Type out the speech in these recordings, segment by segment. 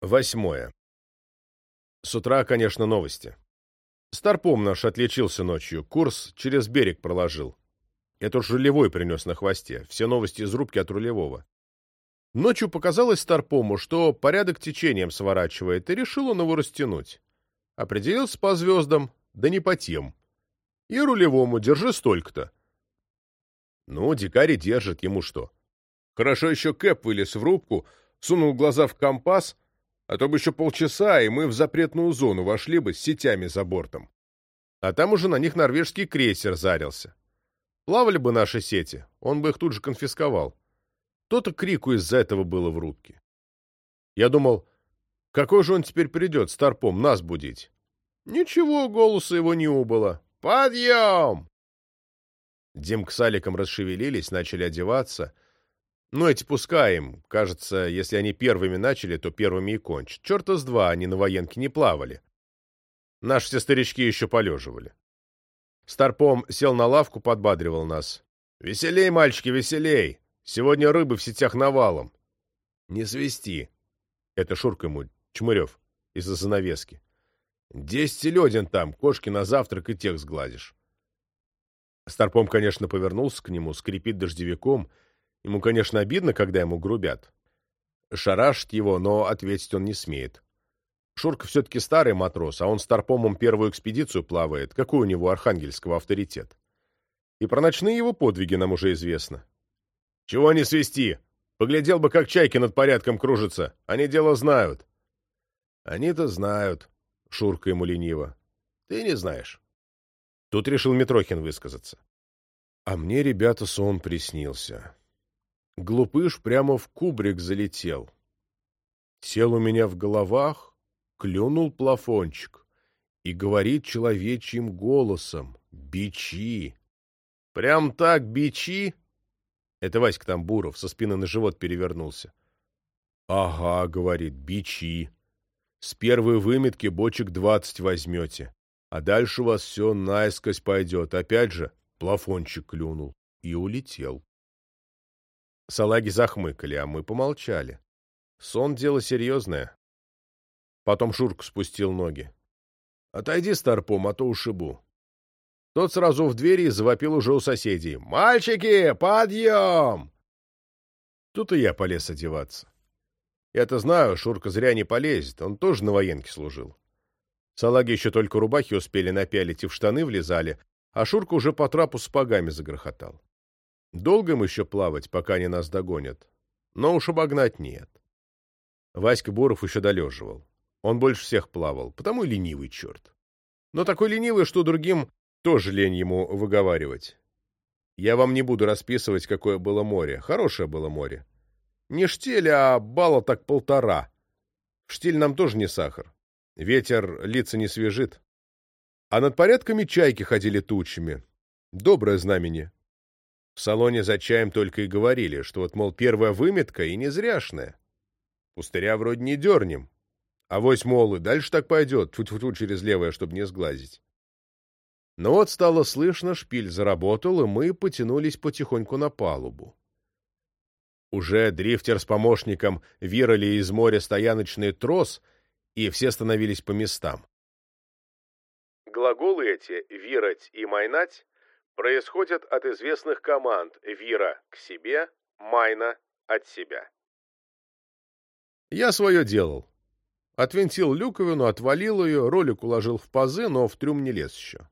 Восьмое. С утра, конечно, новости. Старпом наш отличился ночью, курс через берег проложил. Это уж рулевой принес на хвосте, все новости из рубки от рулевого. Ночью показалось Старпому, что порядок течением сворачивает, и решил он его растянуть. Определился по звездам, да не по тем. И рулевому держи столько-то. Ну, дикарь держит, ему что. Хорошо еще Кэп вылез в рубку, сунул глаза в компас, а то бы еще полчаса, и мы в запретную зону вошли бы с сетями за бортом. А там уже на них норвежский крейсер зарился. Плавали бы наши сети, он бы их тут же конфисковал. То-то крику из-за этого было в рубке. Я думал, какой же он теперь придет, старпом, нас будить? Ничего, голоса его не убыло. «Подъем!» Димка с Аликом расшевелились, начали одеваться. Ну, эти пускаем. Кажется, если они первыми начали, то первыми и кончат. Черта с два, они на военке не плавали. Наши все старички еще полеживали. Старпом сел на лавку, подбадривал нас. «Веселей, мальчики, веселей! Сегодня рыбы в сетях навалом!» «Не свисти!» Это Шурка ему, Чмырев, из-за занавески. Десять селедин там, кошки на завтрак и тех сгладишь. Старпом, конечно, повернулся к нему, скрипит дождевиком. Ему, конечно, обидно, когда ему грубят. Шарашит его, но ответить он не смеет. Шурка все-таки старый матрос, а он с Тарпомом первую экспедицию плавает. Какой у него архангельского авторитет? И про ночные его подвиги нам уже известно. Чего не свисти? Поглядел бы, как чайки над порядком кружатся. Они дело знают. Они-то знают, Шурка ему лениво. Ты не знаешь. Тут решил Митрохин высказаться. А мне, ребята, сон приснился. Глупыш прямо в кубрик залетел. Сел у меня в головах, клюнул плафончик и говорит человечьим голосом «Бичи!» «Прям так, бичи?» Это Васька Тамбуров со спины на живот перевернулся. «Ага», — говорит, — «бичи». С первой выметки бочек двадцать возьмете, а дальше у вас все наискось пойдет. Опять же, плафончик клюнул и улетел. Салаги захмыкали, а мы помолчали. Сон — дело серьезное. Потом Шурка спустил ноги. — Отойди, старпом, а то ушибу. Тот сразу в двери завопил уже у соседей. «Мальчики, подъем!» Тут и я полез одеваться. Я-то знаю, Шурка зря не полезет, он тоже на военке служил. Салаги еще только рубахи успели напялить и в штаны влезали, а Шурка уже по трапу с погами загрохотал. Долго им еще плавать, пока они нас догонят? Но уж обогнать нет. Васька Буров еще долеживал. Он больше всех плавал, потому и ленивый черт. Но такой ленивый, что другим тоже лень ему выговаривать. Я вам не буду расписывать, какое было море. Хорошее было море. Не штиль, а балла так полтора. Штиль нам тоже не сахар. Ветер лица не свежит. А над порядками чайки ходили тучами. Доброе знамение. В салоне за чаем только и говорили, что вот, мол, первая выметка и незряшная. Пустыря вроде не дернем. А вось, мол, и дальше так пойдет, тьфу-тьфу через левое, чтобы не сглазить. Но вот стало слышно, шпиль заработал, и мы потянулись потихоньку на палубу. Уже дрифтер с помощником вирали из моря стояночный трос, и все становились по местам. Глаголы эти «вирать» и «майнать» происходят от известных команд «вира» к себе, «майна» от себя. Я свое делал. Отвинтил люковину, отвалил ее, ролик уложил в пазы, но в трюм не лез еще.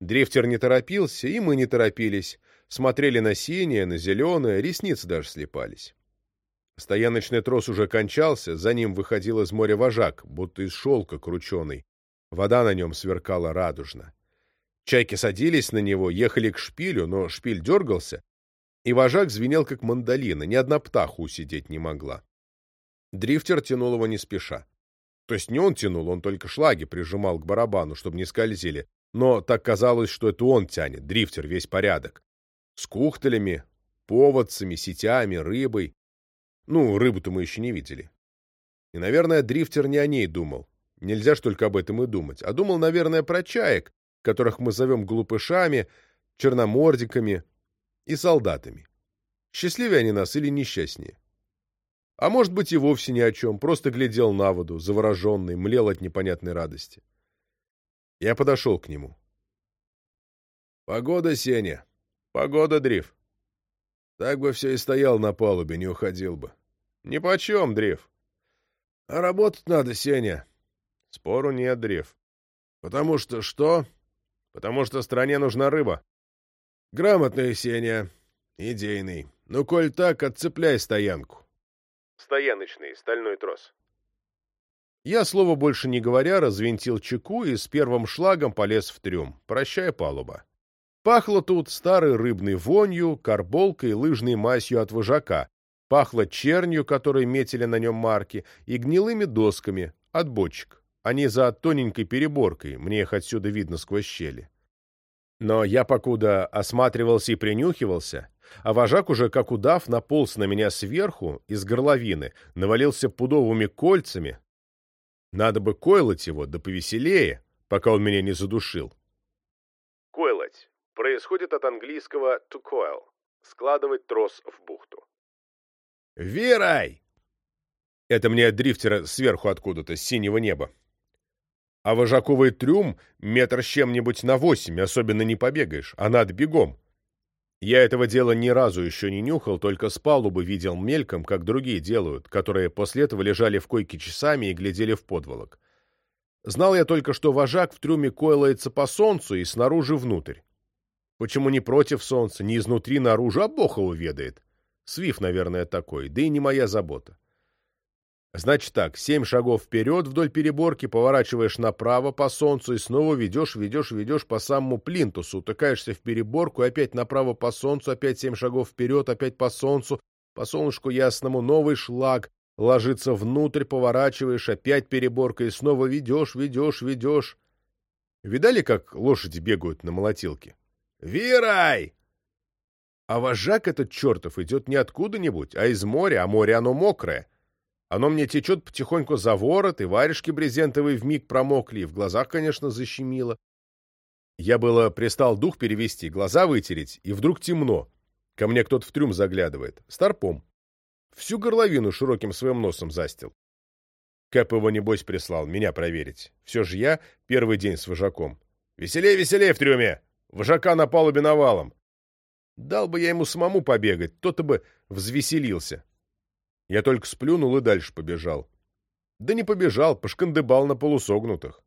Дрифтер не торопился, и мы не торопились, смотрели на синее, на зеленое, ресницы даже слепались. Стояночный трос уже кончался, за ним выходил из моря вожак, будто из шелка крученый. Вода на нем сверкала радужно. Чайки садились на него, ехали к шпилю, но шпиль дергался, и вожак звенел, как мандолина, ни одна птаха усидеть не могла. Дрифтер тянул его не спеша. То есть не он тянул, он только шлаги прижимал к барабану, чтобы не скользили, но так казалось, что это он тянет, дрифтер, весь порядок. С кухтелями, поводцами, сетями, рыбой. Ну, рыбу-то мы еще не видели. И, наверное, дрифтер не о ней думал. Нельзя ж только об этом и думать. А думал, наверное, про чаек, которых мы зовем глупышами, черномордиками и солдатами. Счастливее они нас или несчастнее? А может быть и вовсе ни о чем, просто глядел на воду, завороженный, млел от непонятной радости. Я подошел к нему. «Погода, Сеня. Погода, Дриф. Так бы все и стоял на палубе, не уходил бы. Нипочем, Дриф. А работать надо, Сеня. Спору нет, Дриф. Потому что что? Потому что стране нужна рыба. Грамотный, Сеня. Идейный. Ну, коль так, отцепляй стоянку. Стояночный, стальной трос. Я, слова больше не говоря, развинтил чеку и с первым шлагом полез в трюм, прощая палуба. Пахло тут старой рыбной вонью, карболкой и лыжной мазью от вожака, пахло чернью, которой метили на нем марки, и гнилыми досками от бочек. Они за тоненькой переборкой, мне их отсюда видно сквозь щели. Но я покуда осматривался и принюхивался, а вожак уже, как удав, наполз на меня сверху, из горловины, навалился пудовыми кольцами. Надо бы койлать его, да повеселее, пока он меня не задушил. Койлать происходит от английского to coil — складывать трос в бухту. «Вирай!» Это мне от дрифтера сверху откуда-то, с синего неба. А вожаковый трюм метр с чем-нибудь на восемь, особенно не побегаешь, а надо бегом. Я этого дела ни разу еще не нюхал, только с палубы видел мельком, как другие делают, которые после этого лежали в койке часами и глядели в подволок. Знал я только, что вожак в трюме койлается по солнцу и снаружи внутрь. Почему не против солнца, не изнутри наружу, а бог его ведает. Свиф, наверное, такой, да и не моя забота. Значит так, семь шагов вперед вдоль переборки, поворачиваешь направо по солнцу и снова ведешь, ведешь, ведешь по самому плинтусу, утыкаешься в переборку, опять направо по солнцу, опять семь шагов вперед, опять по солнцу, по солнышку ясному новый шлаг, ложится внутрь, поворачиваешь, опять переборка и снова ведешь, ведешь, ведешь. Видали, как лошади бегают на молотилке? «Вирай!» А вожак этот чертов идет не откуда-нибудь, а из моря, а море оно мокрое. Оно мне течет потихоньку за ворот, и варежки брезентовые вмиг промокли, и в глазах, конечно, защемило. Я было пристал дух перевести, глаза вытереть, и вдруг темно. Ко мне кто-то в трюм заглядывает. Старпом. Всю горловину широким своим носом застил. Кэп его, небось, прислал меня проверить. Все же я первый день с вожаком. «Веселей, веселей в трюме! Вожака на палубе навалом!» Дал бы я ему самому побегать, тот-то бы взвеселился. Я только сплюнул и дальше побежал. Да не побежал, пошкандыбал на полусогнутых.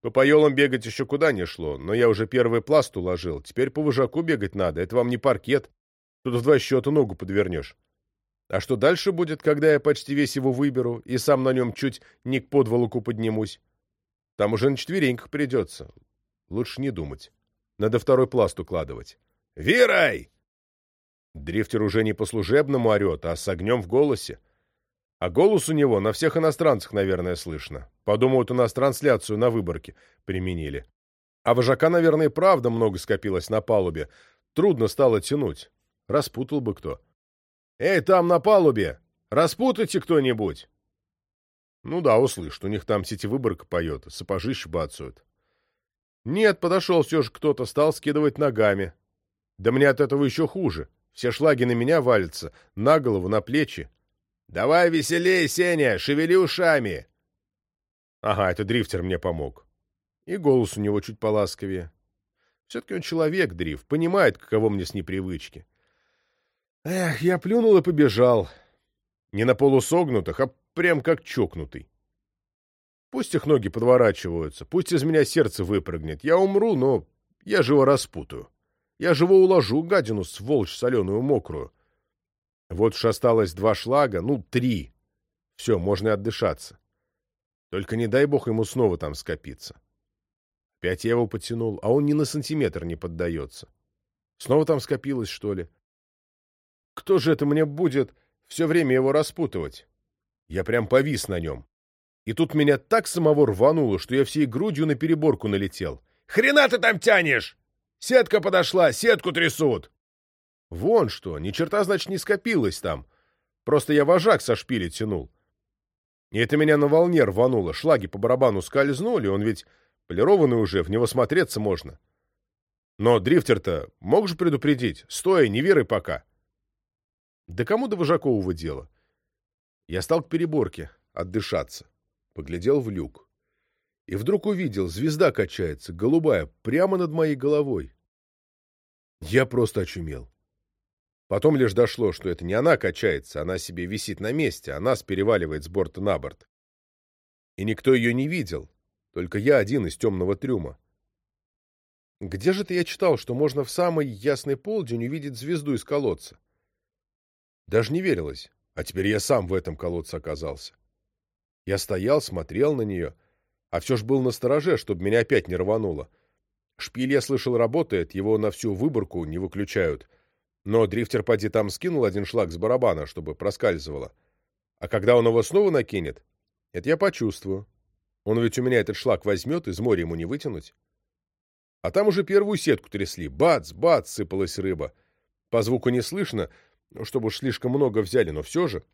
По поелам бегать еще куда не шло, но я уже первый пласт уложил. Теперь по вожаку бегать надо, это вам не паркет. Тут в два счета ногу подвернешь. А что дальше будет, когда я почти весь его выберу и сам на нем чуть не к подволоку поднимусь? Там уже на четвереньках придется. Лучше не думать. Надо второй пласт укладывать. «Вирай!» Дрифтер уже не по-служебному орет, а с огнем в голосе. А голос у него на всех иностранцах, наверное, слышно. Подумают, у нас трансляцию на выборке применили. А вожака, наверное, правда много скопилось на палубе. Трудно стало тянуть. Распутал бы кто. «Эй, там на палубе! Распутайте кто-нибудь!» Ну да, услышат, у них там сетевыборка поет, сапожище бацают. Нет, подошел все же кто-то, стал скидывать ногами. Да мне от этого еще хуже. Все шлаги на меня валятся, на голову, на плечи. «Давай веселее, Сеня, шевели ушами!» Ага, это дрифтер мне помог. И голос у него чуть поласковее. Все-таки он человек, дрифт, понимает, каково мне с непривычки. Эх, я плюнул и побежал. Не на полусогнутых, а прям как чокнутый. Пусть их ноги подворачиваются, пусть из меня сердце выпрыгнет. Я умру, но я же его распутаю. Я же его уложу, гадину, сволочь соленую мокрую. Вот уж осталось два шлага, ну, три. Все, можно и отдышаться. Только не дай бог ему снова там скопиться. Опять я его потянул, а он ни на сантиметр не поддается. Снова там скопилось, что ли? Кто же это мне будет все время его распутывать? Я прям повис на нем. И тут меня так самого рвануло, что я всей грудью на переборку налетел. «Хрена ты там тянешь?» Сетка подошла, сетку трясут. Вон что, ни черта, значит, не скопилось там. Просто я вожак со шпили тянул. И это меня на волне рвануло. Шлаги по барабану скользнули, он ведь полированный уже, в него смотреться можно. Но дрифтер-то мог же предупредить. Стой, не веры пока. Да кому до Вожакового дела? Я стал к переборке, отдышаться. Поглядел в люк. И вдруг увидел, звезда качается, голубая, прямо над моей головой. Я просто очумел. Потом лишь дошло, что это не она качается, она себе висит на месте, а нас переваливает с борта на борт. И никто ее не видел, только я один из темного трюма. Где же-то я читал, что можно в самый ясный полдень увидеть звезду из колодца? Даже не верилось, а теперь я сам в этом колодце оказался. Я стоял, смотрел на нее, а все ж был настороже, чтобы меня опять не рвануло. Шпиль, я слышал, работает, его на всю выборку не выключают. Но дрифтер поди там скинул один шлак с барабана, чтобы проскальзывало. А когда он его снова накинет, это я почувствую. Он ведь у меня этот шлак возьмет, из моря ему не вытянуть. А там уже первую сетку трясли. Бац, бац, сыпалась рыба. По звуку не слышно, чтобы уж слишком много взяли, но все же.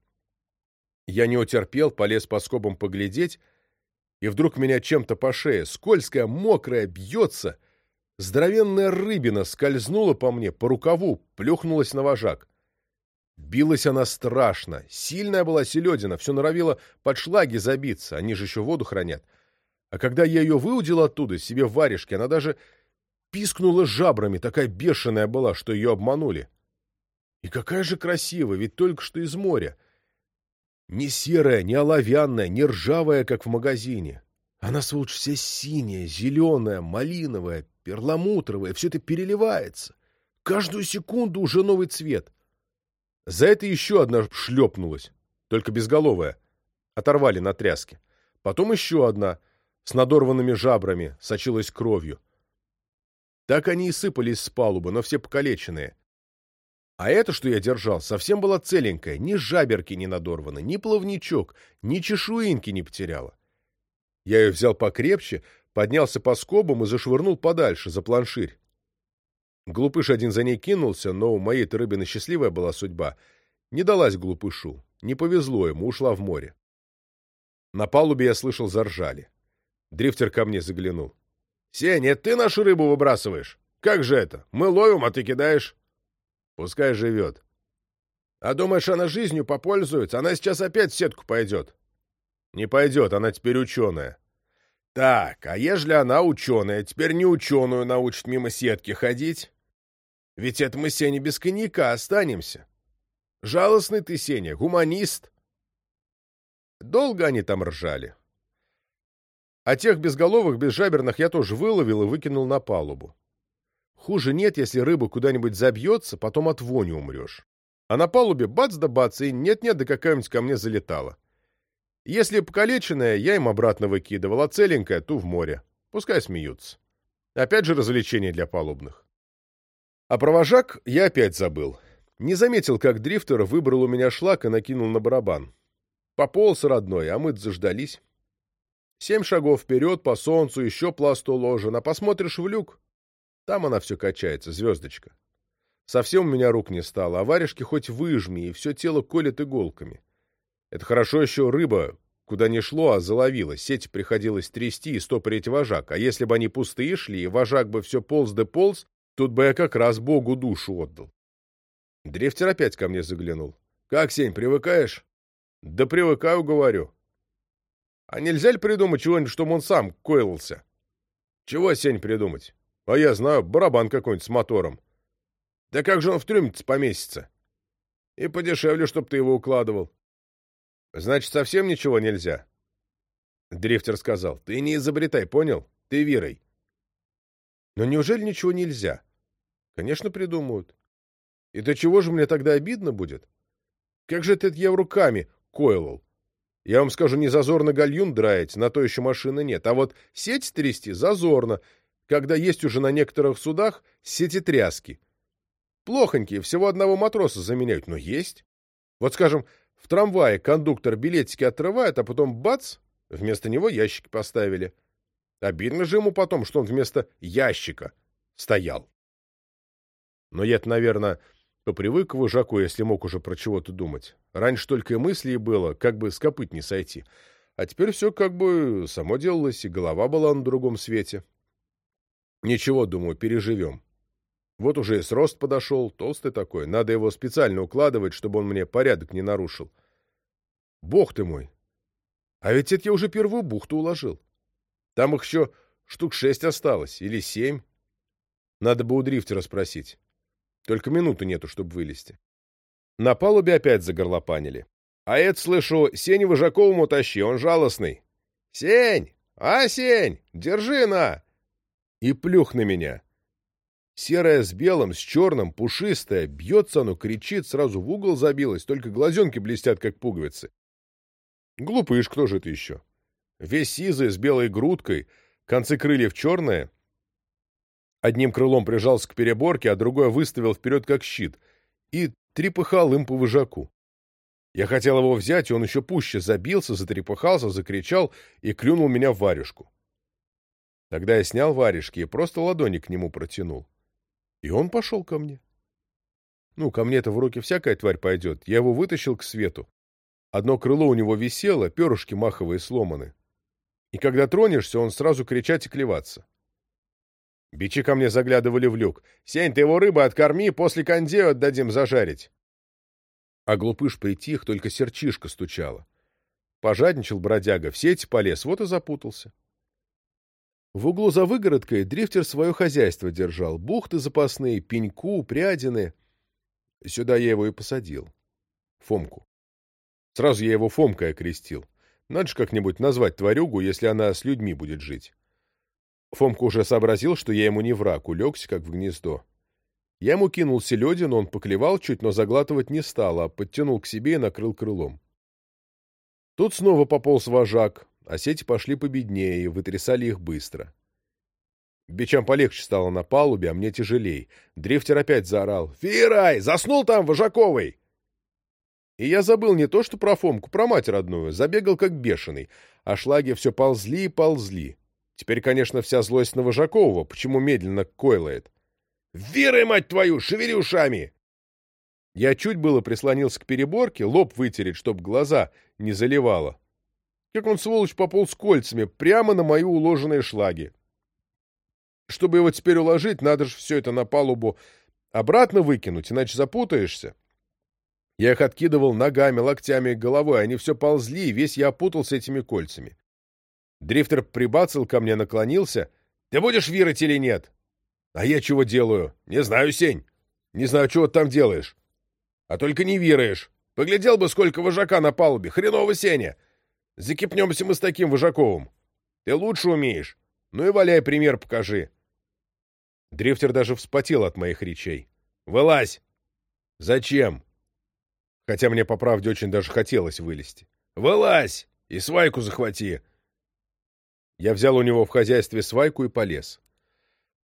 Я не утерпел, полез по скобам поглядеть, и вдруг меня чем-то по шее, скользкая, мокрая, бьется. Здоровенная рыбина скользнула по мне, по рукаву, плюхнулась на вожак. Билась она страшно, сильная была селедина, все норовила под шлаги забиться, они же еще воду хранят. А когда я ее выудил оттуда, себе в варежке, она даже пискнула жабрами, такая бешеная была, что ее обманули. И какая же красивая, ведь только что из моря. Не серая, не оловянная, не ржавая, как в магазине. Она, сволочь, вся синяя, зеленая, малиновая, перламутровая, все это переливается. Каждую секунду уже новый цвет. За это еще одна шлепнулась, только безголовая. Оторвали на тряске. Потом еще одна, с надорванными жабрами, сочилась кровью. Так они и сыпались с палубы, но все покалеченные. А это, что я держал, совсем была целенькая, ни жаберки не надорваны, ни плавничок, ни чешуинки не потеряла. Я ее взял покрепче, поднялся по скобам и зашвырнул подальше, за планширь. Глупыш один за ней кинулся, но у моей-то рыбины счастливая была судьба. Не далась глупышу, не повезло ему, ушла в море. На палубе я слышал заржали. Дрифтер ко мне заглянул. — Сеня, ты нашу рыбу выбрасываешь? Как же это? Мы ловим, а ты кидаешь. Пускай живет. А думаешь, она жизнью попользуется? Она сейчас опять в сетку пойдет. Не пойдет, она теперь ученая. Так, а ежели она ученая, теперь не ученую научит мимо сетки ходить? Ведь это мы, Сеня, без коньяка останемся. Жалостный ты, Сеня, гуманист. Долго они там ржали. А тех безголовых, безжаберных я тоже выловил и выкинул на палубу. Хуже нет, если рыба куда-нибудь забьется, потом от вони умрешь. А на палубе бац да бац, и нет-нет, да какая-нибудь ко мне залетала. Если покалеченная, я им обратно выкидывал, а целенькая, ту в море. Пускай смеются. Опять же развлечение для палубных. А провожак я опять забыл. Не заметил, как дрифтер выбрал у меня шлак и накинул на барабан. Пополз родной, а мы заждались. Семь шагов вперед, по солнцу, еще пласт уложен, а посмотришь в люк, там она все качается, звездочка. Совсем у меня рук не стало, а варежки хоть выжми, и все тело колет иголками. Это хорошо еще рыба, куда не шло, а заловила. Сеть приходилось трясти и стопорить вожак. А если бы они пустые шли, и вожак бы все полз да полз, тут бы я как раз Богу душу отдал. Дрифтер опять ко мне заглянул. — Как, Сень, привыкаешь? — Да привыкаю, говорю. — А нельзя ли придумать чего-нибудь, чтобы он сам койлался? — Чего, Сень, придумать? А я знаю, барабан какой-нибудь с мотором. Да как же он в трюме поместится? И подешевле, чтоб ты его укладывал. Значит, совсем ничего нельзя? Дрифтер сказал. Ты не изобретай, понял? Ты вирой. Но неужели ничего нельзя? Конечно, придумают. И до чего же мне тогда обидно будет? Как же это я руками койлал? Я вам скажу, не зазорно гальюн драить, на то еще машины нет. А вот сеть трясти зазорно, когда есть уже на некоторых судах сетитряски. Плохонькие, всего одного матроса заменяют, но есть. Вот, скажем, в трамвае кондуктор билетики отрывает, а потом бац, вместо него ящики поставили. Обидно же ему потом, что он вместо ящика стоял. Но я-то, наверное, попривык к вожаку, если мог уже про чего-то думать. Раньше только и мысли было, как бы с копыт не сойти. А теперь все как бы само делалось, и голова была на другом свете. Ничего, думаю, переживем. Вот уже и срост подошел, толстый такой. Надо его специально укладывать, чтобы он мне порядок не нарушил. Бог ты мой! А ведь это я уже первую бухту уложил. Там их еще штук шесть осталось, или семь. Надо бы у дрифтера спросить. Только минуты нету, чтобы вылезти. На палубе опять загорлопанили. А это, слышу, Сень Выжаковому тащи, он жалостный. Сень! А, Сень! Держи на! И плюх на меня. Серая с белым, с черным, пушистая, бьется оно, кричит, сразу в угол забилась, только глазенки блестят, как пуговицы. Глупыш, кто же это еще? Весь сизый, с белой грудкой, концы крыльев черные. Одним крылом прижался к переборке, а другое выставил вперед, как щит, и трепыхал им по выжаку. Я хотел его взять, и он еще пуще забился, затрепыхался, закричал и клюнул меня в варежку. Тогда я снял варежки и просто ладони к нему протянул. И он пошел ко мне. Ну, ко мне-то в руки всякая тварь пойдет. Я его вытащил к свету. Одно крыло у него висело, перышки маховые сломаны. И когда тронешься, он сразу кричать и клеваться. Бичи ко мне заглядывали в люк. «Сень, ты его рыбы откорми, после кондею отдадим зажарить». А глупыш притих, только серчишка стучала. Пожадничал бродяга, в сеть полез, вот и запутался. В углу за выгородкой дрифтер свое хозяйство держал. Бухты запасные, пеньку, прядины. Сюда я его и посадил. Фомку. Сразу я его Фомкой окрестил. Надо же как-нибудь назвать тварюгу, если она с людьми будет жить. Фомка уже сообразил, что я ему не враг, улегся, как в гнездо. Я ему кинул селедину, он поклевал чуть, но заглатывать не стал, а подтянул к себе и накрыл крылом. Тут снова пополз вожак, а сети пошли победнее, и вытрясали их быстро. Бичам полегче стало на палубе, а мне тяжелей. Дрифтер опять заорал. «Фирай! Заснул там, Вожаковый!» И я забыл не то что про Фомку, про мать родную. Забегал как бешеный. А шлаги все ползли и ползли. Теперь, конечно, вся злость на Вожакового, почему медленно койлает. «Вирай, мать твою! Шевели ушами!» Я чуть было прислонился к переборке, лоб вытереть, чтоб глаза не заливало. Как он, сволочь, пополз кольцами прямо на мои уложенные шлаги. Чтобы его теперь уложить, надо же все это на палубу обратно выкинуть, иначе запутаешься. Я их откидывал ногами, локтями и головой, они все ползли, весь я опутался этими кольцами. Дрифтер прибацал ко мне, наклонился. «Ты будешь вирать или нет?» «А я чего делаю?» «Не знаю, Сень. Не знаю, чего ты там делаешь». «А только не вираешь. Поглядел бы, сколько вожака на палубе. Хреново, Сеня. Закипнемся мы с таким Вожаковым. Ты лучше умеешь. Ну и валяй пример покажи. Дрифтер даже вспотел от моих речей. «Вылазь!» «Зачем?» Хотя мне, по правде, очень даже хотелось вылезти. «Вылазь! И свайку захвати!» Я взял у него в хозяйстве свайку и полез.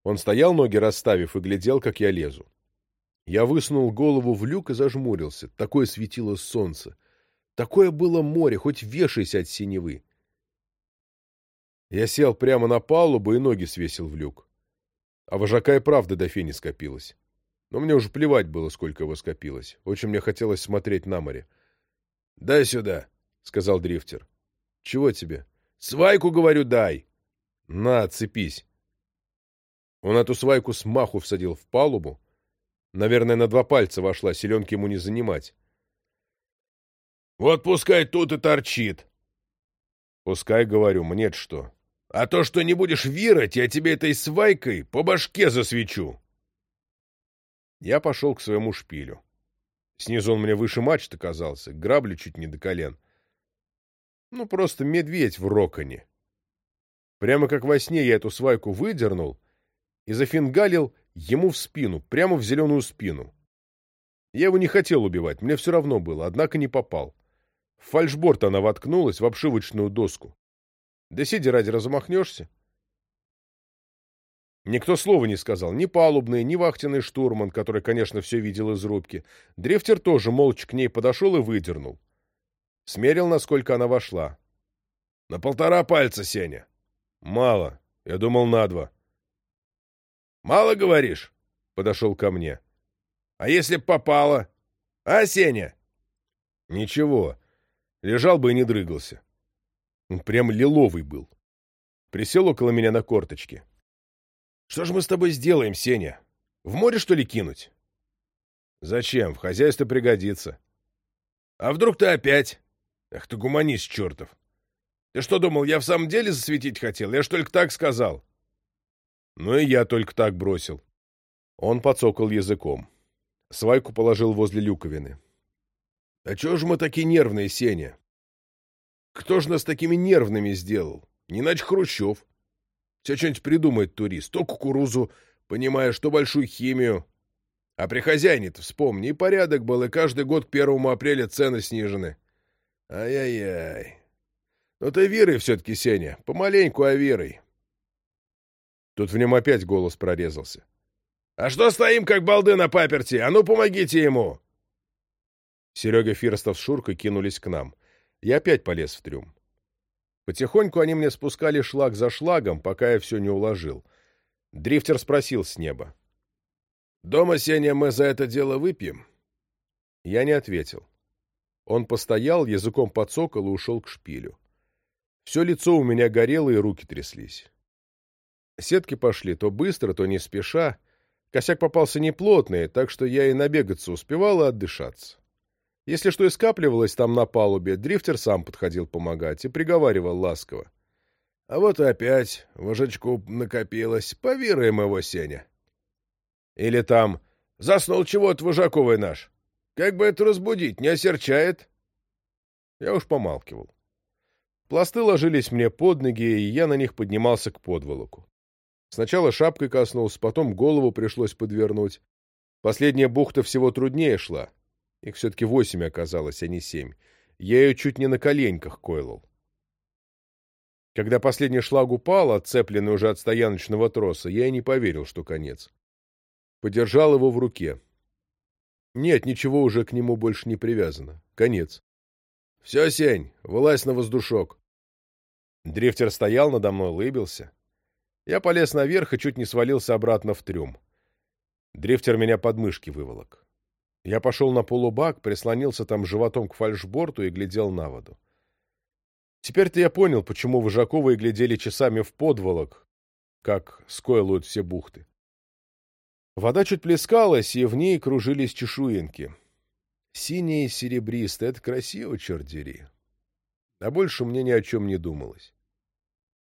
Он стоял, ноги расставив, и глядел, как я лезу. Я высунул голову в люк и зажмурился. Такое светило солнце. Такое было море, хоть вешайся от синевы. Я сел прямо на палубу и ноги свесил в люк. А вожака и правда до фени скопилось. Но мне уже плевать было, сколько его скопилось. Очень мне хотелось смотреть на море. — Дай сюда, — сказал дрифтер. — Чего тебе? — Свайку, говорю, дай. — На, цепись. Он эту свайку с маху всадил в палубу. Наверное, на два пальца вошла, селенки ему не занимать. Вот пускай тут и торчит. Пускай, говорю, мне что. А то, что не будешь вирать, я тебе этой свайкой по башке засвечу. Я пошел к своему шпилю. Снизу он мне выше мачты казался, грабли чуть не до колен. Ну, просто медведь в роконе. Прямо как во сне я эту свайку выдернул и зафингалил ему в спину, прямо в зеленую спину. Я его не хотел убивать, мне все равно было, однако не попал. В фальшборд она воткнулась, в обшивочную доску. Да сиди ради размахнешься. Никто слова не сказал, ни палубный, ни вахтенный штурман, который, конечно, все видел из рубки. Дрифтер тоже молча к ней подошел и выдернул. Смерил, насколько она вошла. — На полтора пальца, Сеня. — Мало. Я думал, на два. — Мало, говоришь? — подошел ко мне. — А если б попало? А, Сеня? — Ничего. Лежал бы и не дрыгался. Он прям лиловый был. Присел около меня на корточки. — Что ж мы с тобой сделаем, Сеня? В море, что ли, кинуть? — Зачем? В хозяйстве пригодится. — А вдруг ты опять? Ах ты гуманист чертов! Ты что думал, я в самом деле засветить хотел? Я ж только так сказал. Ну и я только так бросил. Он подсокал языком. Свайку положил возле люковины. А чего же мы такие нервные, Сеня? Кто ж нас такими нервными сделал? Не иначе Хрущев. Все что-нибудь придумает турист. То кукурузу, понимаешь, то большую химию. А при хозяине-то вспомни, и порядок был, и каждый год к первому апреля цены снижены. Ай-яй-яй. Ну ты верой все-таки, Сеня, помаленьку, а верой. Тут в нем опять голос прорезался. «А что стоим, как балды на паперти? А ну, помогите ему!» Серега Фирстов с Шуркой кинулись к нам. Я опять полез в трюм. Потихоньку они мне спускали шлаг за шлагом, пока я все не уложил. Дрифтер спросил с неба. «Дома, Сеня, мы за это дело выпьем?» Я не ответил. Он постоял, языком подсокол и ушел к шпилю. Все лицо у меня горело, и руки тряслись. Сетки пошли то быстро, то не спеша. Косяк попался неплотный, так что я и набегаться успевал и отдышаться. Если что и скапливалось там на палубе, дрифтер сам подходил помогать и приговаривал ласково. — А вот опять вожачку накопилось. Повираем его, Сеня. Или там «Заснул чего-то вожаковый наш. Как бы это разбудить, не осерчает?» Я уж помалкивал. Пласты ложились мне под ноги, и я на них поднимался к подволоку. Сначала шапкой коснулся, потом голову пришлось подвернуть. Последняя бухта всего труднее шла. Их все-таки восемь оказалось, а не семь. Я ее чуть не на коленках койлал. Когда последний шлаг упал, отцепленный уже от стояночного троса, я и не поверил, что конец. Подержал его в руке. Нет, ничего уже к нему больше не привязано. Конец. «Все, Сень, вылазь на воздушок». Дрифтер стоял надо мной, улыбился. Я полез наверх и чуть не свалился обратно в трюм. Дрифтер меня под мышки выволок. Я пошел на полубак, прислонился там животом к фальшборту и глядел на воду. Теперь-то я понял, почему Выжаковы глядели часами в подволок, как скойлуют все бухты. Вода чуть плескалась, и в ней кружились чешуинки. Синие и серебристые — это красиво, черт дери. А больше мне ни о чем не думалось.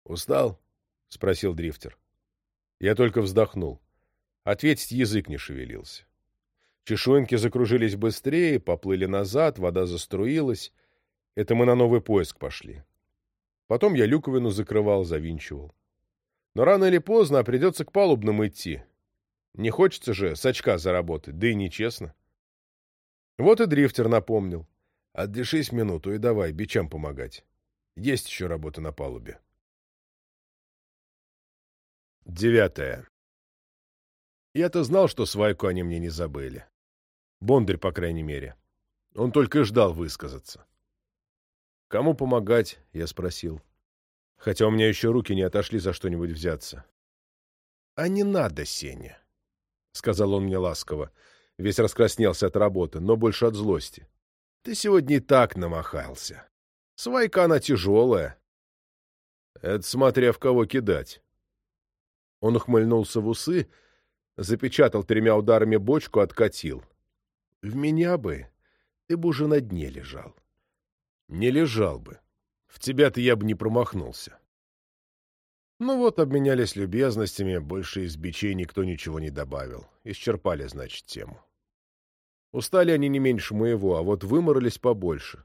«Устал?» — спросил дрифтер. Я только вздохнул. Ответить язык не шевелился. Чешуинки закружились быстрее, поплыли назад, вода заструилась. Это мы на новый поиск пошли. Потом я люковину закрывал, завинчивал. Но рано или поздно придется к палубным идти. Не хочется же с очка заработать, да и нечестно. Вот и дрифтер напомнил. Отдышись минуту и давай бичам помогать. Есть еще работа на палубе. Девятое. Я-то знал, что свайку они мне не забыли. Бондарь, по крайней мере. Он только ждал высказаться. «Кому помогать?» — я спросил. Хотя у меня еще руки не отошли за что-нибудь взяться. «А не надо, Сеня», — сказал он мне ласково. Весь раскраснелся от работы, но больше от злости. «Ты сегодня и так намахался. Свайка она тяжелая». «Это смотря в кого кидать». Он ухмыльнулся в усы, запечатал тремя ударами бочку, откатил. В меня бы ты бы уже на дне лежал. Не лежал бы. В тебя-то я бы не промахнулся. Ну вот, обменялись любезностями, больше из бичей никто ничего не добавил. Исчерпали, значит, тему. Устали они не меньше моего, а вот выморались побольше.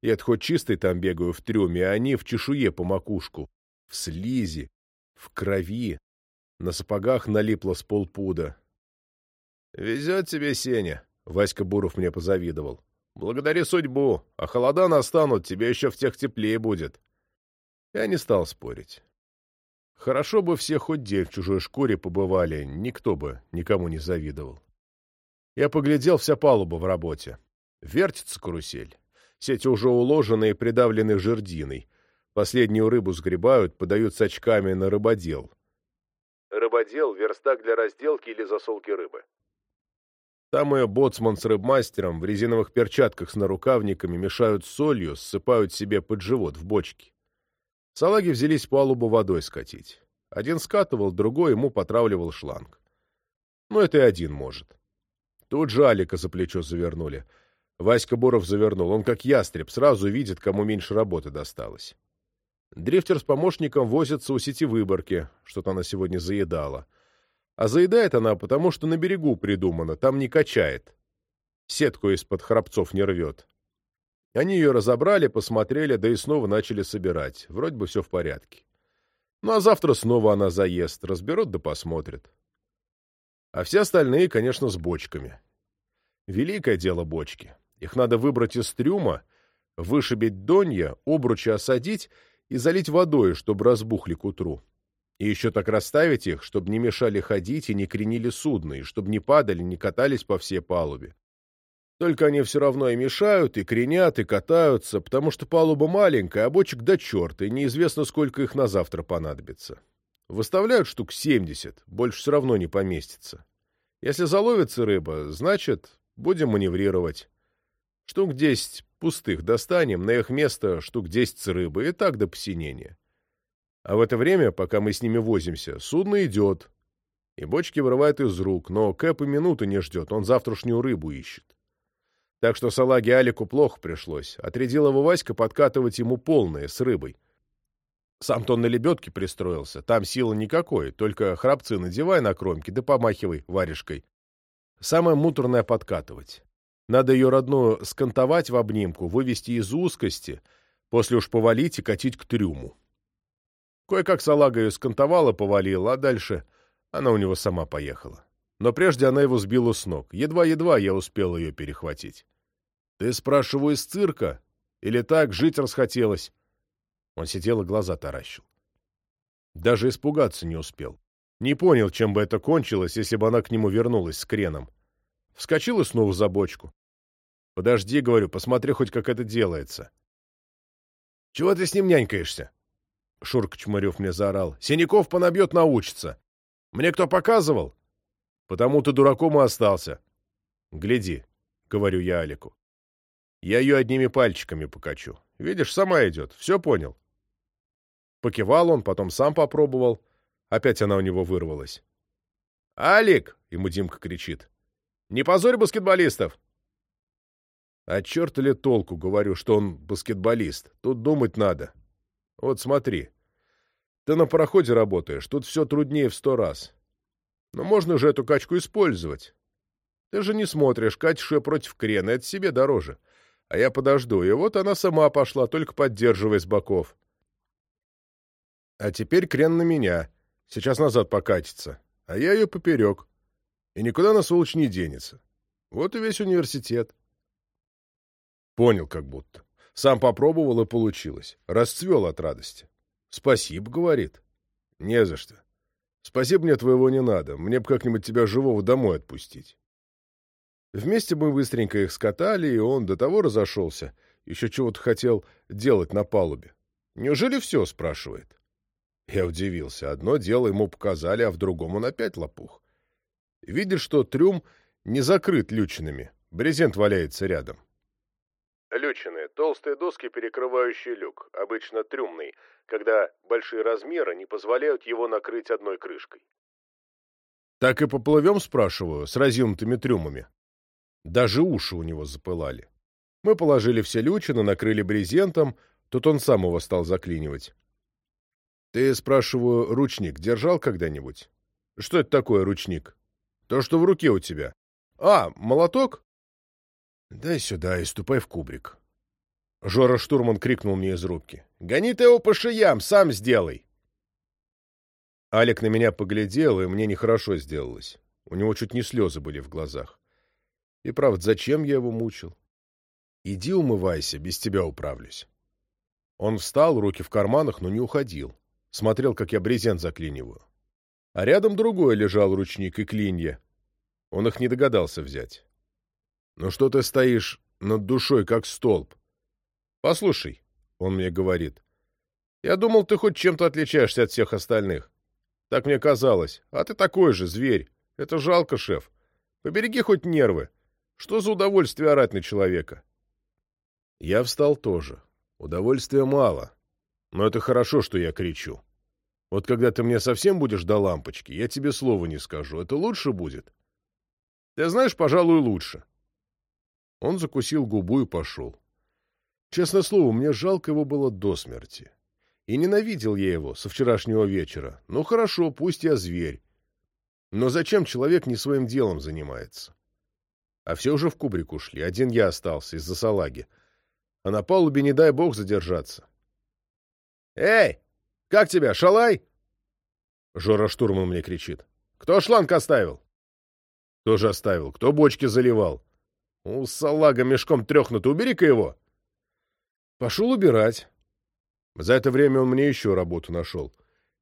Я-то хоть чистый там бегаю в трюме, а они в чешуе по макушку, в слизи, в крови, на сапогах налипло с полпуда. «Везет тебе, Сеня!» — Васька Буров мне позавидовал. «Благодари судьбу, а холода настанут, тебе еще в тех теплее будет». Я не стал спорить. Хорошо бы все хоть день в чужой шкуре побывали, никто бы никому не завидовал. Я поглядел, вся палуба в работе. Вертится карусель. Сети уже уложены и придавлены жердиной. Последнюю рыбу сгребают, подают с очками на рыбодел. Рыбодел — верстак для разделки или засолки рыбы. Там ее боцман с рыбмастером в резиновых перчатках с нарукавниками мешают солью, ссыпают себе под живот в бочки. Салаги взялись палубу водой скатить. Один скатывал, другой ему потравливал шланг. Ну, это и один может. Тут же Алика за плечо завернули. Васька Боров завернул. Он как ястреб, сразу видит, кому меньше работы досталось. Дрифтер с помощником возится у сети выборки, что-то она сегодня заедала. А заедает она, потому что на берегу придумано, там не качает. Сетку из-под храбцов не рвет. Они ее разобрали, посмотрели, да и снова начали собирать. Вроде бы все в порядке. Ну а завтра снова она заест, разберут да посмотрят. А все остальные, конечно, с бочками. Великое дело бочки. Их надо выбрать из трюма, вышибить донья, обручи осадить и залить водой, чтобы разбухли к утру. И еще так расставить их, чтобы не мешали ходить и не кренили судно, и чтобы не падали, не катались по всей палубе. Только они все равно и мешают, и кренят, и катаются, потому что палуба маленькая, а бочек до черта, и неизвестно, сколько их на завтра понадобится. Выставляют штук семьдесят, больше все равно не поместится. Если заловится рыба, значит, будем маневрировать. Штук десять пустых достанем, на их место штук десять с рыбы, и так до посинения. А в это время, пока мы с ними возимся, судно идет, и бочки вырывает из рук, но Кэп и минуты не ждет, он завтрашнюю рыбу ищет. Так что салаге Алику плохо пришлось. Отрядил его Васька подкатывать ему полное, с рыбой. Сам-то он на лебедке пристроился. Там силы никакой, только храбцы надевай на кромки, да помахивай варежкой. Самое муторное — подкатывать. Надо ее родную скантовать в обнимку, вывести из узкости, после уж повалить и катить к трюму. Кое-как салага ее скантовала, повалила, а дальше она у него сама поехала но прежде она его сбила с ног. Едва-едва я успел ее перехватить. «Ты, спрашиваю, из цирка? Или так, жить расхотелось?» Он сидел и глаза таращил. Даже испугаться не успел. Не понял, чем бы это кончилось, если бы она к нему вернулась с креном. Вскочил и снова за бочку. «Подожди, — говорю, — посмотри хоть, как это делается». «Чего ты с ним нянькаешься?» Шурка Чмырев мне заорал. «Синяков понабьет, научится. Мне кто показывал? Потому ты дураком и остался. Гляди, — говорю я Алику. Я ее одними пальчиками покачу. Видишь, сама идет. Все понял. Покивал он, потом сам попробовал. Опять она у него вырвалась. «Алик!» — ему Димка кричит. «Не позорь баскетболистов!» А черт ли толку, говорю, что он баскетболист. Тут думать надо. Вот смотри. Ты на пароходе работаешь, тут все труднее в сто раз. Но можно же эту качку использовать. Ты же не смотришь, катишь ее против крена, это себе дороже. А я подожду, и вот она сама пошла, только поддерживая с боков. А теперь крен на меня. Сейчас назад покатится. А я ее поперек. И никуда на сволочь не денется. Вот и весь университет. Понял как будто. Сам попробовал, и получилось. Расцвел от радости. Спасибо, говорит. Не за что. Спасибо, мне твоего не надо. Мне бы как-нибудь тебя живого домой отпустить. Вместе мы быстренько их скатали, и он до того разошелся. Еще чего-то хотел делать на палубе. Неужели все, спрашивает? Я удивился. Одно дело ему показали, а в другом он опять лопух. Видит, что трюм не закрыт лючинами. Брезент валяется рядом. Лючины — толстые доски, перекрывающие люк, обычно трюмный, когда большие размеры не позволяют его накрыть одной крышкой. «Так и поплывем?» — спрашиваю, с разъемными трюмами. Даже уши у него запылали. Мы положили все лючины, накрыли брезентом, тут он сам его стал заклинивать. «Ты, спрашиваю, ручник держал когда-нибудь?» «Что это такое ручник?» «То, что в руке у тебя». «А, молоток?» «Дай сюда и ступай в кубрик». Жора Штурман крикнул мне из рубки. «Гони ты его по шиям, сам сделай!» Алик на меня поглядел, и мне нехорошо сделалось. У него чуть не слезы были в глазах. И правда, зачем я его мучил? «Иди умывайся, без тебя управлюсь». Он встал, руки в карманах, но не уходил. Смотрел, как я брезент заклиниваю. А рядом другой лежал ручник и клинья. Он их не догадался взять. «Ну что ты стоишь над душой, как столб?» «Послушай», — он мне говорит, — «я думал, ты хоть чем-то отличаешься от всех остальных. Так мне казалось. А ты такой же, зверь. Это жалко, шеф. Побереги хоть нервы. Что за удовольствие орать на человека?» Я встал тоже. Удовольствия мало. Но это хорошо, что я кричу. Вот когда ты мне совсем будешь до лампочки, я тебе слова не скажу. Это лучше будет? Ты знаешь, пожалуй, лучше. Он закусил губу и пошел. Честное слово, мне жалко его было до смерти. И ненавидел я его со вчерашнего вечера. Ну хорошо, пусть я зверь. Но зачем человек не своим делом занимается? А все уже в кубрик ушли. Один я остался из-за салаги. А на палубе не дай бог задержаться. «Эй, как тебя, шалай?» Жора штурман мне кричит. «Кто шланг оставил?» «Кто же оставил? Кто бочки заливал?» «У салага мешком трехнутый, убери-ка его!» Пошел убирать. За это время он мне еще работу нашел.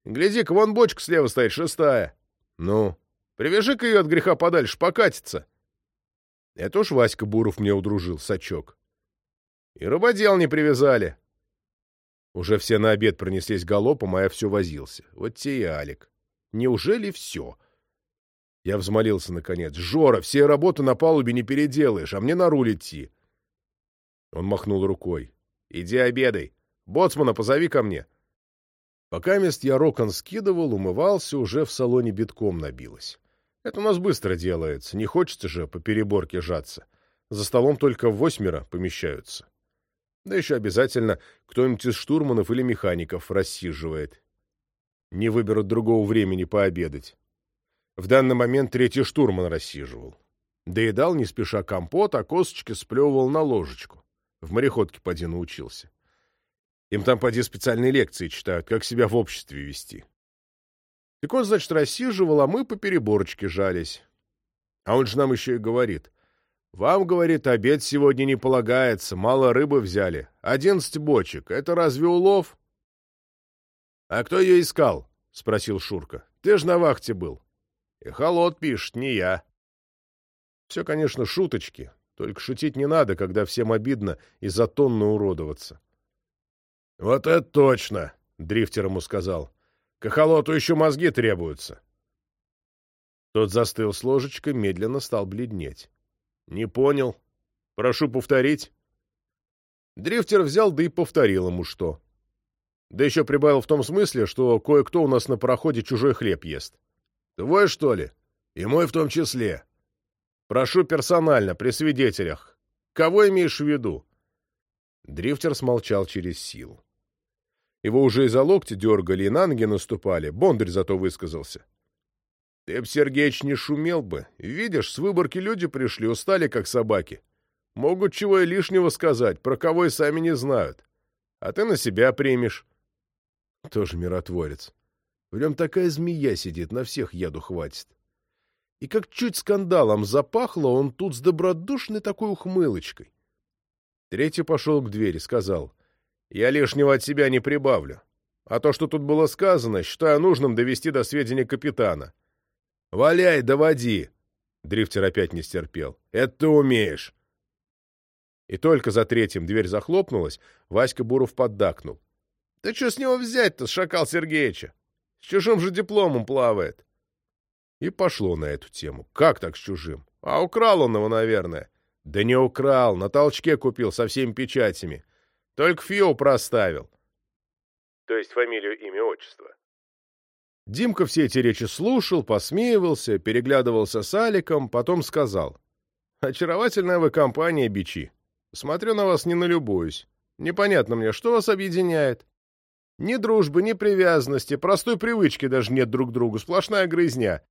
Гляди-ка, вон бочка слева стоит, шестая. Ну, привяжи-ка ее от греха подальше, покатится. Это уж Васька Буров мне удружил, сачок. И рыбодел не привязали. Уже все на обед пронеслись галопом, а я все возился. Вот те и Алик. Неужели все? Я взмолился наконец. «Жора, все работы на палубе не переделаешь, а мне на руль идти». Он махнул рукой. «Иди обедай. Боцмана позови ко мне». Пока мест я рокон скидывал, умывался, уже в салоне битком набилось. Это у нас быстро делается, не хочется же по переборке жаться. За столом только восьмеро помещаются. Да еще обязательно кто-нибудь из штурманов или механиков рассиживает. Не выберут другого времени пообедать. В данный момент третий штурман рассиживал. Доедал не спеша компот, а косточки сплевывал на ложечку. В мореходке поди научился. Им там поди специальные лекции читают, как себя в обществе вести. Так значит, рассиживал, а мы по переборочке жались. А он же нам еще и говорит. Вам, говорит, обед сегодня не полагается, мало рыбы взяли. Одиннадцать бочек. Это разве улов? — А кто ее искал? — спросил Шурка. — Ты же на вахте был. — И холод пишет, не я. Все, конечно, шуточки. Только шутить не надо, когда всем обидно из-за тонны уродоваться. — Вот это точно! — дрифтер ему сказал. Кахолоту еще мозги требуются. Тот застыл с ложечкой, медленно стал бледнеть. — Не понял. Прошу повторить. Дрифтер взял, да и повторил ему что. Да еще прибавил в том смысле, что кое-кто у нас на пароходе чужой хлеб ест. — Твой, что ли? И мой в том числе. Прошу персонально, при свидетелях. Кого имеешь в виду? Дрифтер смолчал через силу. Его уже и за локти дергали, и на ноги наступали. Бондарь зато высказался. — Ты б, Сергеич, не шумел бы. Видишь, с выборки люди пришли, устали, как собаки. Могут чего и лишнего сказать, про кого и сами не знают. А ты на себя примешь. Тоже миротворец. В такая змея сидит, на всех яду хватит. И как чуть скандалом запахло, он тут с добродушной такой ухмылочкой. Третий пошел к двери, сказал. Я лишнего от себя не прибавлю. А то, что тут было сказано, считаю нужным довести до сведения капитана. «Валяй, доводи!» Дрифтер опять не стерпел. «Это ты умеешь!» И только за третьим дверь захлопнулась, Васька Буров поддакнул. «Да что с него взять-то, шакал Сергеича? С чужим же дипломом плавает!» И пошло на эту тему. Как так с чужим? А украл он его, наверное. Да не украл, на толчке купил со всеми печатями. Только Фио проставил. То есть фамилию, имя, отчество. Димка все эти речи слушал, посмеивался, переглядывался с Аликом, потом сказал. «Очаровательная вы компания, бичи. Смотрю на вас, не налюбуюсь. Непонятно мне, что вас объединяет? Ни дружбы, ни привязанности, простой привычки даже нет друг к другу, сплошная грызня.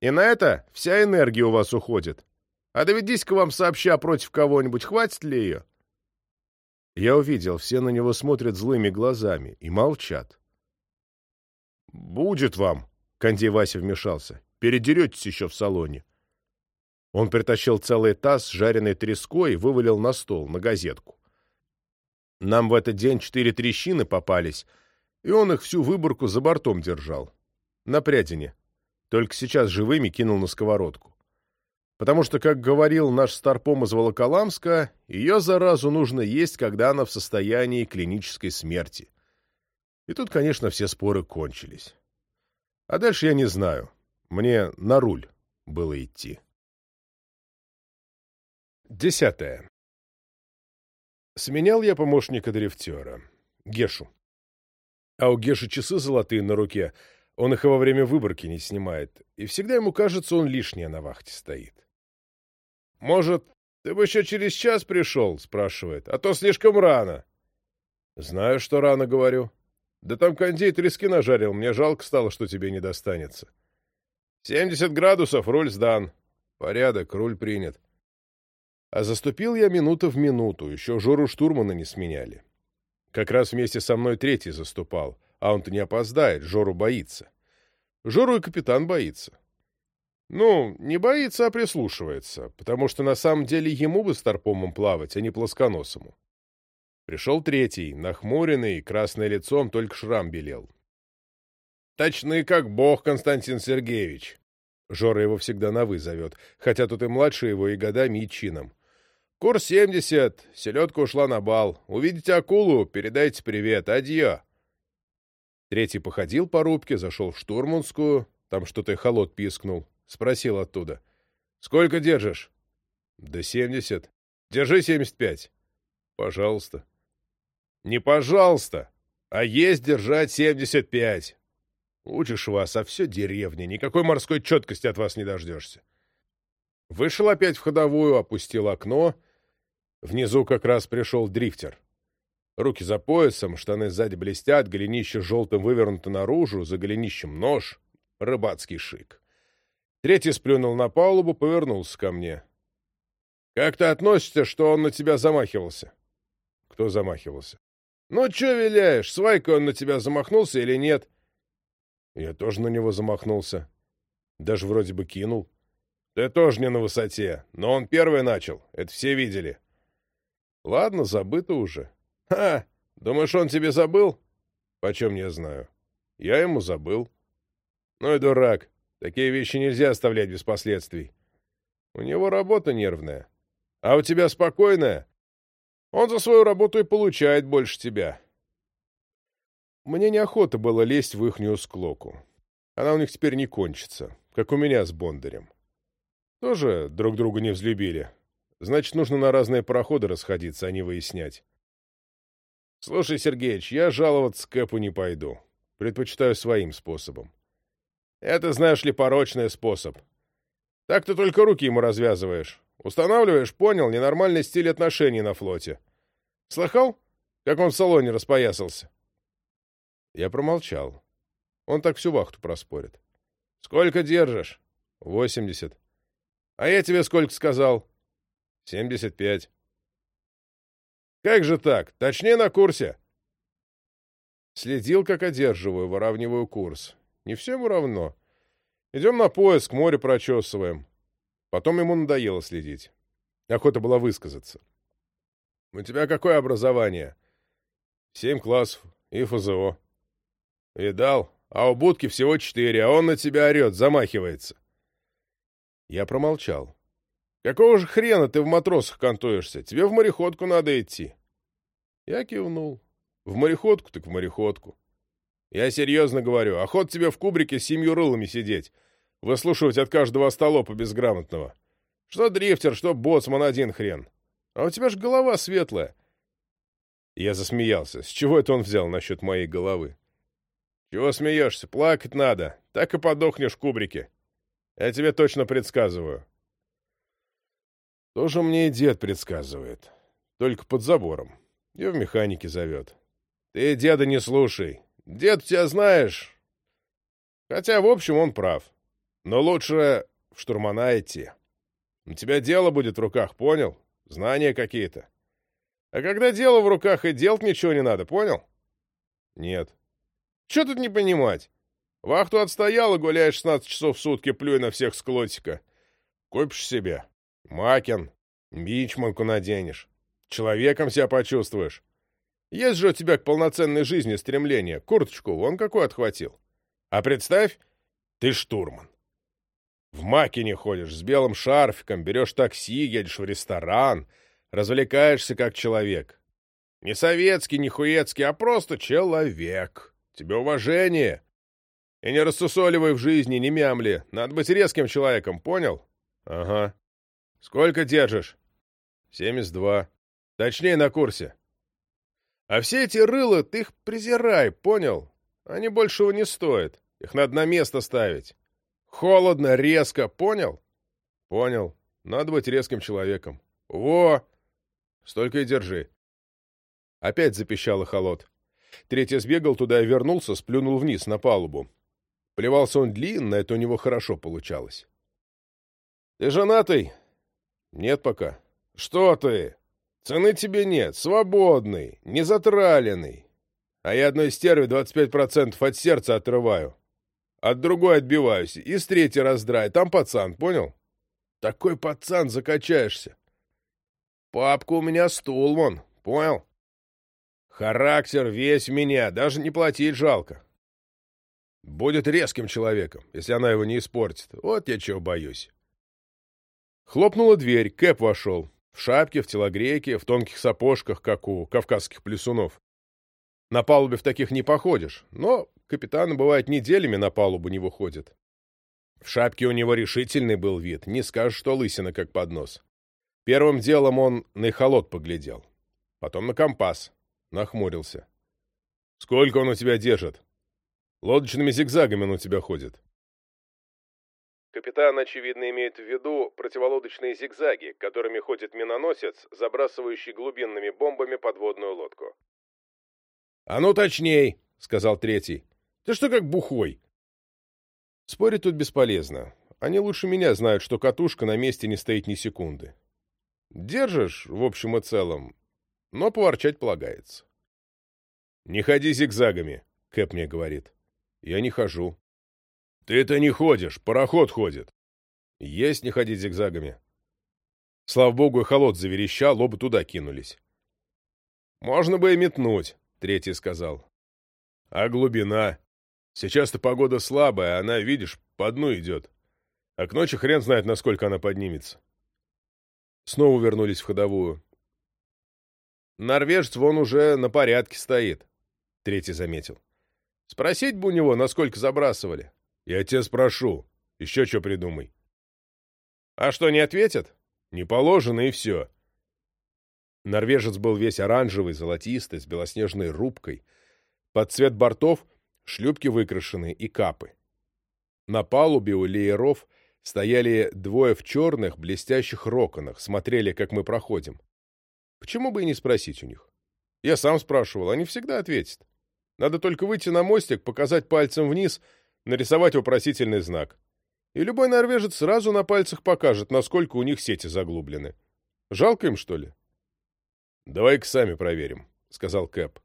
И на это вся энергия у вас уходит. А доведись-ка вам сообща против кого-нибудь, хватит ли ее? Я увидел, все на него смотрят злыми глазами и молчат. «Будет вам!» — Кондей Вася вмешался. «Передеретесь еще в салоне». Он притащил целый таз с жареной треской и вывалил на стол, на газетку. Нам в этот день четыре трещины попались, и он их всю выборку за бортом держал. На прядине. Только сейчас живыми кинул на сковородку потому что, как говорил наш старпом из Волоколамска, ее заразу нужно есть, когда она в состоянии клинической смерти. И тут, конечно, все споры кончились. А дальше я не знаю. Мне на руль было идти. Десятое. Сменял я помощника дрифтера, Гешу. А у Геши часы золотые на руке, он их во время выборки не снимает, и всегда ему кажется, он лишнее на вахте стоит. Может, Ты бы еще через час пришел, спрашивает, а то слишком рано. Знаю, что рано, говорю. Да там кондей трески нажарил, мне жалко стало, что тебе не достанется. Семьдесят градусов, руль сдан. Порядок, руль принят. А заступил я минута в минуту, еще Жору штурмана не сменяли. Как раз вместе со мной третий заступал, а он-то не опоздает, Жору боится. Жору и капитан боится. Ну, не боится, а прислушивается, потому что на самом деле ему бы с торпомом плавать, а не плосконосому. Пришел третий, нахмуренный, красное лицом, только шрам белел. «Точны, как бог, Константин Сергеевич!» Жора его всегда на «вы» зовет, хотя тут и младше его, и годами, и чином. «Курс семьдесят, селедка ушла на бал. Увидите акулу, передайте привет, адьё!» Третий походил по рубке, зашел в штурманскую, там что-то холод пискнул. Спросил оттуда. «Сколько держишь?» «Да семьдесят». «Держи семьдесят пять». «Пожалуйста». «Не пожалуйста, а есть держать семьдесят пять». «Учишь вас, а все деревня, никакой морской четкости от вас не дождешься». Вышел опять в ходовую, опустил окно. Внизу как раз пришел дрифтер. Руки за поясом, штаны сзади блестят, голенище желтым вывернуто наружу, за голенищем нож. Рыбацкий шик. Третий сплюнул на палубу, повернулся ко мне. «Как ты относишься, что он на тебя замахивался?» «Кто замахивался?» «Ну, чё виляешь? Свайка он на тебя замахнулся или нет?» «Я тоже на него замахнулся. Даже вроде бы кинул». «Ты тоже не на высоте, но он первый начал, это все видели». «Ладно, забыто уже». «Ха! Думаешь, он тебе забыл?» «Почем я знаю?» «Я ему забыл». «Ну и дурак. Такие вещи нельзя оставлять без последствий. У него работа нервная. А у тебя спокойная. Он за свою работу и получает больше тебя. Мне неохота было лезть в ихнюю склоку. Она у них теперь не кончится, как у меня с Бондарем. Тоже друг друга не взлюбили. Значит, нужно на разные пароходы расходиться, а не выяснять. Слушай, Сергеич, я жаловаться Кэпу не пойду. Предпочитаю своим способом. Это, знаешь ли, порочный способ. Так ты только руки ему развязываешь. Устанавливаешь, понял, ненормальный стиль отношений на флоте. Слыхал, как он в салоне распоясался? Я промолчал. Он так всю вахту проспорит. Сколько держишь? Восемьдесят. А я тебе сколько сказал? Семьдесят пять. Как же так? Точнее на курсе. Следил, как одерживаю, выравниваю курс. Не всем равно. Идем на поиск, море прочесываем. Потом ему надоело следить. Охота была высказаться. «У тебя какое образование?» «Семь классов и ФЗО». «Видал? А у будки всего четыре, а он на тебя орет, замахивается». Я промолчал. «Какого же хрена ты в матросах кантуешься? Тебе в мореходку надо идти». Я кивнул. «В мореходку так в мореходку». Я серьезно говорю, охот тебе в кубрике с семью рылами сидеть, выслушивать от каждого остолопа безграмотного. Что дрифтер, что боцман один хрен. А у тебя ж голова светлая. Я засмеялся. С чего это он взял насчет моей головы? Чего смеешься? Плакать надо. Так и подохнешь в кубрике. Я тебе точно предсказываю. Тоже мне и дед предсказывает. Только под забором. И в механике зовет. Ты деда не слушай. Дед тебя знаешь. Хотя, в общем, он прав. Но лучше в штурмана идти. У тебя дело будет в руках, понял? Знания какие-то. А когда дело в руках и делать ничего не надо, понял? Нет. Че тут не понимать? Вахту отстоял и гуляешь 16 часов в сутки, плюй на всех с клотика. Купишь себе. Макен. Бичманку наденешь. Человеком себя почувствуешь. Есть же у тебя к полноценной жизни стремление. Курточку вон какую отхватил. А представь, ты штурман. В макине ходишь с белым шарфиком, берешь такси, едешь в ресторан, развлекаешься как человек. Не советский, не хуецкий, а просто человек. Тебе уважение. И не рассусоливай в жизни, не мямли. Надо быть резким человеком, понял? Ага. Сколько держишь? Семьдесят два. Точнее, на курсе. А все эти рыла, ты их презирай, понял? Они большего не стоят. Их надо на место ставить. Холодно, резко, понял? Понял. Надо быть резким человеком. Во! Столько и держи. Опять запищал эхолот. Третий сбегал туда и вернулся, сплюнул вниз, на палубу. Плевался он длинно, это у него хорошо получалось. — Ты женатый? — Нет пока. — Что ты? Цены тебе нет, свободный, не затраленный. А я одной стерве 25% от сердца отрываю. От другой отбиваюсь. И с третьей раздрай. Там пацан, понял? Такой пацан, закачаешься. Папка у меня стул вон, понял? Характер весь меня, даже не платить жалко. Будет резким человеком, если она его не испортит. Вот я чего боюсь. Хлопнула дверь, Кэп вошел. В шапке, в телогрейке, в тонких сапожках, как у кавказских плесунов. На палубе в таких не походишь, но капитаны, бывает, неделями на палубу не выходят. В шапке у него решительный был вид, не скажешь, что лысина как поднос. Первым делом он на эхолот поглядел, потом на компас, нахмурился. «Сколько он у тебя держит? Лодочными зигзагами он у тебя ходит». Капитан, очевидно, имеет в виду противолодочные зигзаги, которыми ходит миноносец, забрасывающий глубинными бомбами подводную лодку. «А ну точней!» — сказал третий. «Ты что как бухой?» Спорить тут бесполезно. Они лучше меня знают, что катушка на месте не стоит ни секунды. Держишь, в общем и целом, но поворчать полагается. «Не ходи зигзагами», — Кэп мне говорит. «Я не хожу». «Ты-то не ходишь, пароход ходит». «Есть не ходить зигзагами». Слава богу, и холод заверещал, оба туда кинулись. «Можно бы и метнуть», — третий сказал. «А глубина? Сейчас-то погода слабая, она, видишь, по дну идет. А к ночи хрен знает, насколько она поднимется». Снова вернулись в ходовую. «Норвежец вон уже на порядке стоит», — третий заметил. «Спросить бы у него, насколько забрасывали». «Я тебя спрошу. Еще что придумай». «А что, не ответят?» «Не положено, и все». Норвежец был весь оранжевый, золотистый, с белоснежной рубкой. Под цвет бортов шлюпки выкрашены и капы. На палубе у лееров стояли двое в черных, блестящих роконах, смотрели, как мы проходим. Почему бы и не спросить у них? Я сам спрашивал, они всегда ответят. Надо только выйти на мостик, показать пальцем вниз, нарисовать вопросительный знак. И любой норвежец сразу на пальцах покажет, насколько у них сети заглублены. Жалко им, что ли? — Давай-ка сами проверим, — сказал Кэп.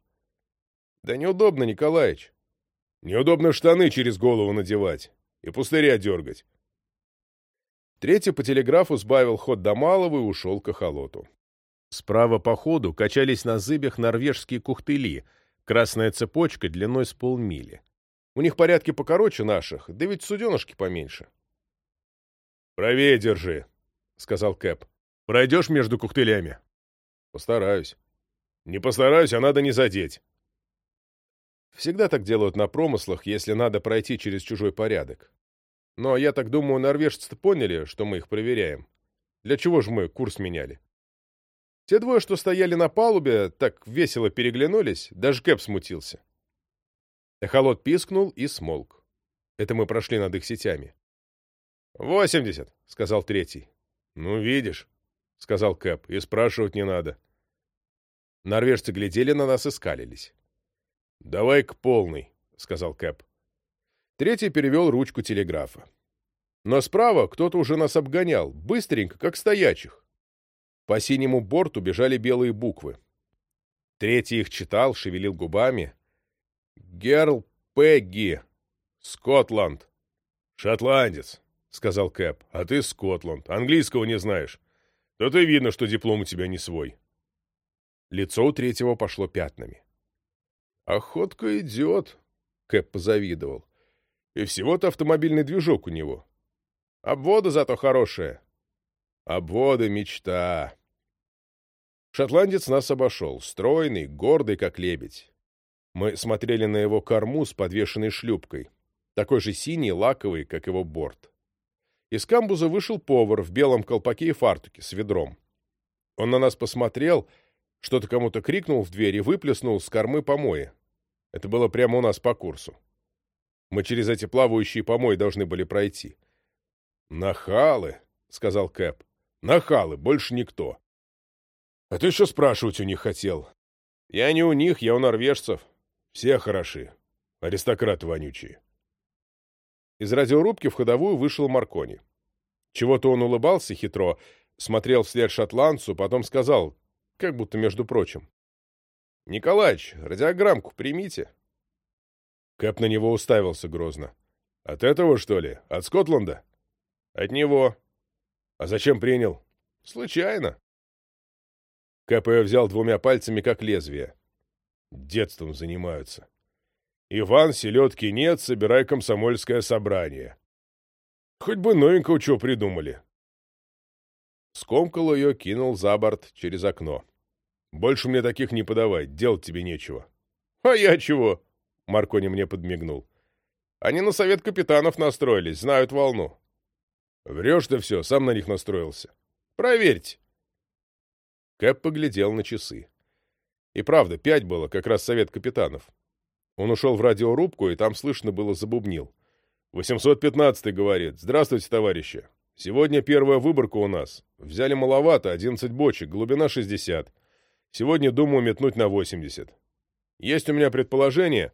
— Да неудобно, Николаич. — Неудобно штаны через голову надевать и пустыря дергать. Третий по телеграфу сбавил ход до малого и ушел к охолоту. Справа по ходу качались на зыбях норвежские кухтыли, красная цепочка длиной с полмили. У них порядки покороче наших, да ведь суденышки поменьше. — Правее держи, — сказал Кэп. — Пройдешь между кухтылями? — Постараюсь. — Не постараюсь, а надо не задеть. Всегда так делают на промыслах, если надо пройти через чужой порядок. Но я так думаю, норвежцы-то поняли, что мы их проверяем. Для чего же мы курс меняли? Те двое, что стояли на палубе, так весело переглянулись, даже Кэп смутился. Эхолот пискнул и смолк. Это мы прошли над их сетями. «Восемьдесят», — сказал третий. «Ну, видишь», — сказал Кэп, — «и спрашивать не надо». Норвежцы глядели на нас и скалились. «Давай к полной», — сказал Кэп. Третий перевел ручку телеграфа. Но справа кто-то уже нас обгонял, быстренько, как стоячих. По синему борту бежали белые буквы. Третий их читал, шевелил губами. «Герл Пегги. Скотланд». «Шотландец», — сказал Кэп. «А ты Скотланд. Английского не знаешь. То ты видно, что диплом у тебя не свой». Лицо у третьего пошло пятнами. «Охотка идет», — Кэп позавидовал. И всего-то автомобильный движок у него. Обвода зато хорошая. Обвода — мечта. Шотландец нас обошел, стройный, гордый, как лебедь. Мы смотрели на его корму с подвешенной шлюпкой, такой же синий, лаковый, как его борт. Из камбуза вышел повар в белом колпаке и фартуке с ведром. Он на нас посмотрел, что-то кому-то крикнул в дверь и выплеснул с кормы помои. Это было прямо у нас по курсу. Мы через эти плавающие помои должны были пройти. «Нахалы», — сказал Кэп. «Нахалы, больше никто. А ты еще спрашивать у них хотел. Я не у них, я у норвежцев. Все хороши. Аристократы вонючие. Из радиорубки в ходовую вышел Маркони. Чего-то он улыбался хитро, смотрел вслед шотландцу, потом сказал, как будто между прочим. «Николаич, радиограммку примите». Кэп на него уставился грозно. «От этого, что ли? От Скотланда?» «От него». «А зачем принял?» «Случайно». Кэп ее взял двумя пальцами, как лезвие. Детством занимаются. «Иван, селедки нет, собирай комсомольское собрание». Хоть бы новенького чего придумали. Скомкал ее, кинул за борт через окно. Больше мне таких не подавай, делать тебе нечего. А я чего? Маркони мне подмигнул. Они на совет капитанов настроились, знают волну. Врешь ты все, сам на них настроился. Проверьте. Кэп поглядел на часы. И правда, пять было, как раз совет капитанов. Он ушел в радиорубку, и там слышно было забубнил. «815-й говорит. Здравствуйте, товарищи. Сегодня первая выборка у нас. Взяли маловато, 11 бочек, глубина 60. Сегодня думаю метнуть на 80. Есть у меня предположение...»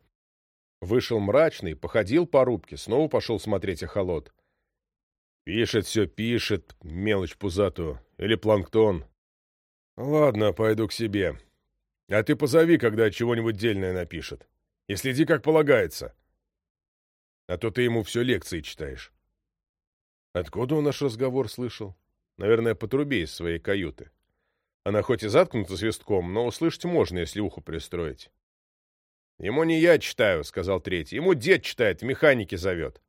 Вышел мрачный, походил по рубке, снова пошел смотреть эхолот. «Пишет все, пишет, мелочь пузатую. Или планктон. Ладно, пойду к себе. А ты позови, когда чего-нибудь дельное напишет. И следи, как полагается. А то ты ему все лекции читаешь». Откуда он наш разговор слышал? Наверное, по трубе из своей каюты. Она хоть и заткнута свистком, но услышать можно, если ухо пристроить. «Ему не я читаю», — сказал третий. «Ему дед читает, механики зовет».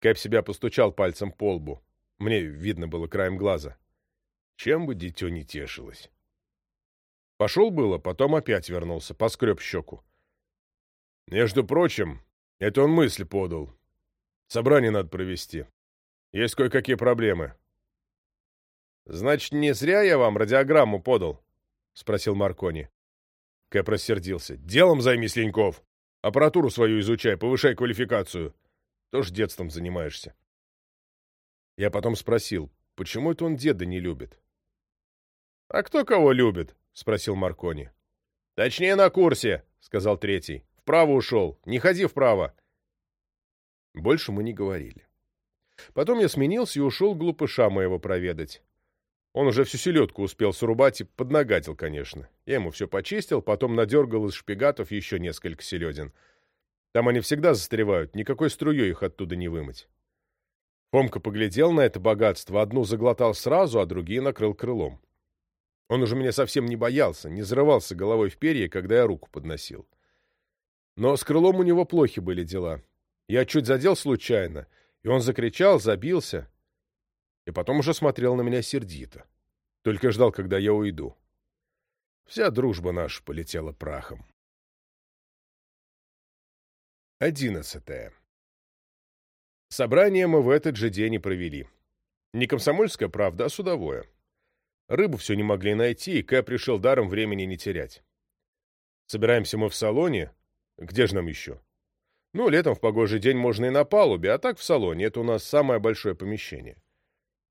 Кэп себя постучал пальцем по лбу. Мне видно было краем глаза. Чем бы дитё не тешилось. Пошел было, потом опять вернулся, поскреб щеку. Между прочим, это он мысль подал. Собрание надо провести. Есть кое-какие проблемы. Значит, не зря я вам радиограмму подал? Спросил Маркони. Кэп рассердился. Делом займись, Леньков. Аппаратуру свою изучай, повышай квалификацию. Тоже детством занимаешься. Я потом спросил, почему это он деда не любит? — А кто кого любит? — спросил Маркони. — Точнее, на курсе, — сказал третий. — Вправо ушел. Не ходи вправо. Больше мы не говорили. Потом я сменился и ушел глупыша моего проведать. Он уже всю селедку успел срубать и поднагатил, конечно. Я ему все почистил, потом надергал из шпигатов еще несколько селедин. Там они всегда застревают, никакой струей их оттуда не вымыть. Фомка поглядел на это богатство, одну заглотал сразу, а другие накрыл крылом. Он уже меня совсем не боялся, не зарывался головой в перья, когда я руку подносил. Но с крылом у него плохи были дела. Я чуть задел случайно, и он закричал, забился, и потом уже смотрел на меня сердито. Только ждал, когда я уйду. Вся дружба наша полетела прахом. Одиннадцатое. Собрание мы в этот же день и провели. Не комсомольская правда, а судовое. Рыбу все не могли найти, и Кэп решил даром времени не терять. Собираемся мы в салоне. Где же нам еще? Ну, летом в погожий день можно и на палубе, а так в салоне. Это у нас самое большое помещение.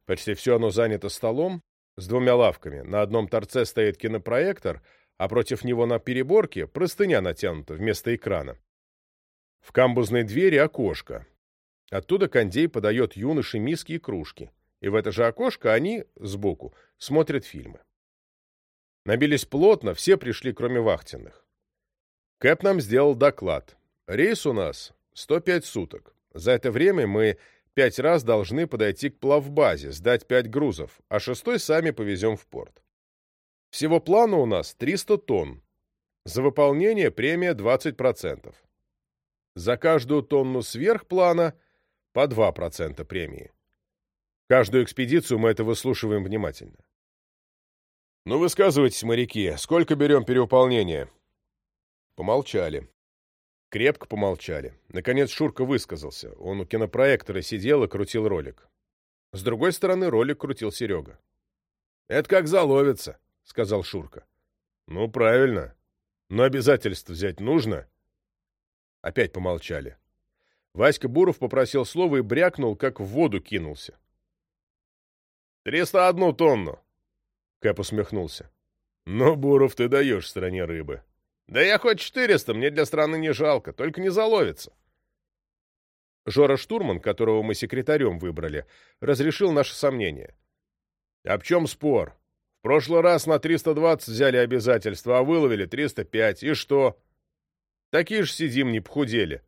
Почти все оно занято столом с двумя лавками. На одном торце стоит кинопроектор, а против него на переборке простыня натянута вместо экрана. В камбузной двери окошко. Оттуда кондей подает юноше миски и кружки. И в это же окошко они, сбоку, смотрят фильмы. Набились плотно, все пришли, кроме вахтенных. Кэп нам сделал доклад. Рейс у нас 105 суток. За это время мы пять раз должны подойти к плавбазе, сдать пять грузов, а шестой сами повезем в порт. Всего плана у нас 300 тонн. За выполнение премия 20%. За каждую тонну сверх плана по 2% премии. Каждую экспедицию мы это выслушиваем внимательно. «Ну, высказывайтесь, моряки, сколько берем перевыполнения?» Помолчали. Крепко помолчали. Наконец Шурка высказался. Он у кинопроектора сидел и крутил ролик. С другой стороны ролик крутил Серега. «Это как заловится», — сказал Шурка. «Ну, правильно. Но обязательств взять нужно». Опять помолчали. Васька Буров попросил слова и брякнул, как в воду кинулся. «Триста одну тонну». Кэп усмехнулся. «Ну, Буров, ты даешь стране рыбы». «Да я хоть четыреста, мне для страны не жалко, только не заловится». Жора Штурман, которого мы секретарем выбрали, разрешил наши сомнения. «А в чем спор? В прошлый раз на 320 взяли обязательства, а выловили 305. И что? Такие же сидим, не похудели».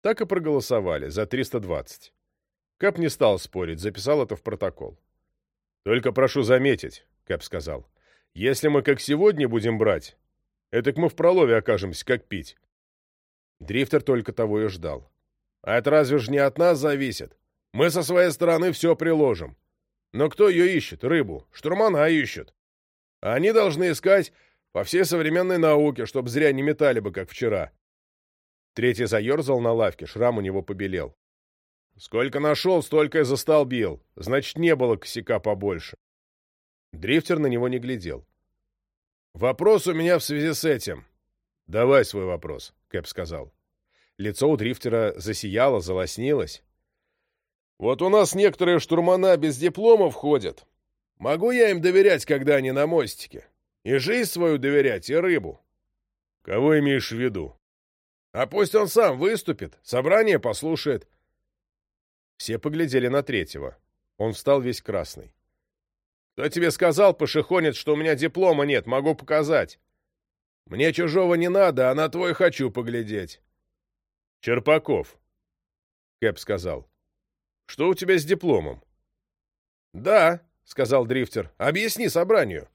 Так и проголосовали за 320. Кэп не стал спорить, записал это в протокол. «Только прошу заметить», — Кэп сказал, — «если мы как сегодня будем брать, это мы в пролове окажемся, как пить». Дрифтер только того и ждал. А это разве же не от нас зависит? Мы со своей стороны все приложим. Но кто ее ищет? Рыбу. Штурмана ищут. Они должны искать по всей современной науке, чтобы зря не метали бы, как вчера. Третий заерзал на лавке, шрам у него побелел. Сколько нашел, столько и застолбил. Значит, не было косяка побольше. Дрифтер на него не глядел. «Вопрос у меня в связи с этим». «Давай свой вопрос», — Кэп сказал. Лицо у дрифтера засияло, залоснилось. «Вот у нас некоторые штурмана без дипломов ходят. Могу я им доверять, когда они на мостике? И жизнь свою доверять, и рыбу?» «Кого имеешь в виду?» «А пусть он сам выступит, собрание послушает». Все поглядели на третьего. Он встал весь красный. «Кто тебе сказал, пошехонец, что у меня диплома нет, могу показать?» «Мне чужого не надо, а на твой хочу поглядеть». «Черпаков», — Кэп сказал. «Что у тебя с дипломом?» «Да», — сказал дрифтер. «Объясни собранию».